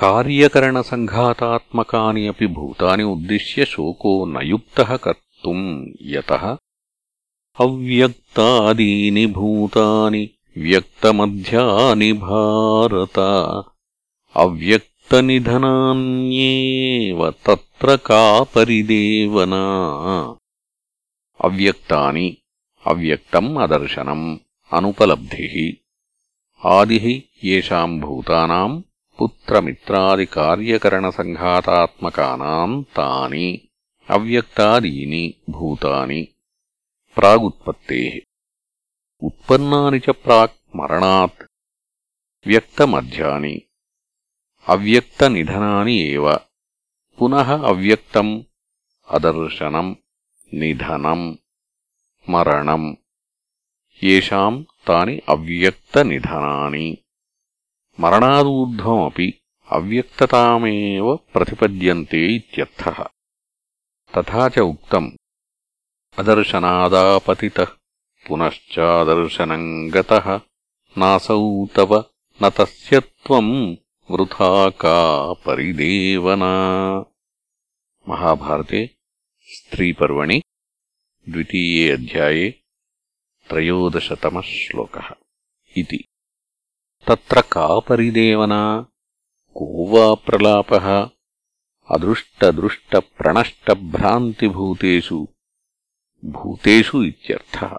कार्यकरणसङ्घातात्मकानि अपि भूतानि उद्दिश्य शोको न युक्तः कर्तुम् यतः अव्यक्तादीनि भूतानि व्यक्तमध्यानि भारत अव्यक्तनिधनान्येव तत्र का परिदेवना अव्यक्तानि अव्यक्तम् अदर्शनम् अनुपलब्धिः आदिः येषाम् भूतानाम् పుత్రమిత్రాదికార్యకరణసంఘాతాత్మకానాం తాని అవ్యక్తాదీని భూతాని ప్రాగుత్పత్తేః ఉత్పన్నాని చ ప్రాక్ మరణాత్ వ్యక్తమధ్యాని అవ్యక్తనిధనాని ఏవ పునః అవ్యక్తం అదర్శనం నిధనం మరణం. ఏషాం తాని అవ్యక్తనిధనాని मरणादूर्ध्वमपि अव्यक्ततामेव प्रतिपद्यन्ते इत्यर्थः तथा च उक्तम् अदर्शनादापतितः पुनश्चादर्शनम् गतः नासौ तव न तस्य त्वम् वृथा का परिदेवना महाभारते स्त्रीपर्वणि द्वितीये अध्याये त्रयोदशतमः श्लोकः इति तत्र का परिदेवना को वा प्रलापः अदृष्टदृष्टप्रणष्टभ्रान्तिभूतेषु भूतेषु इत्यर्थः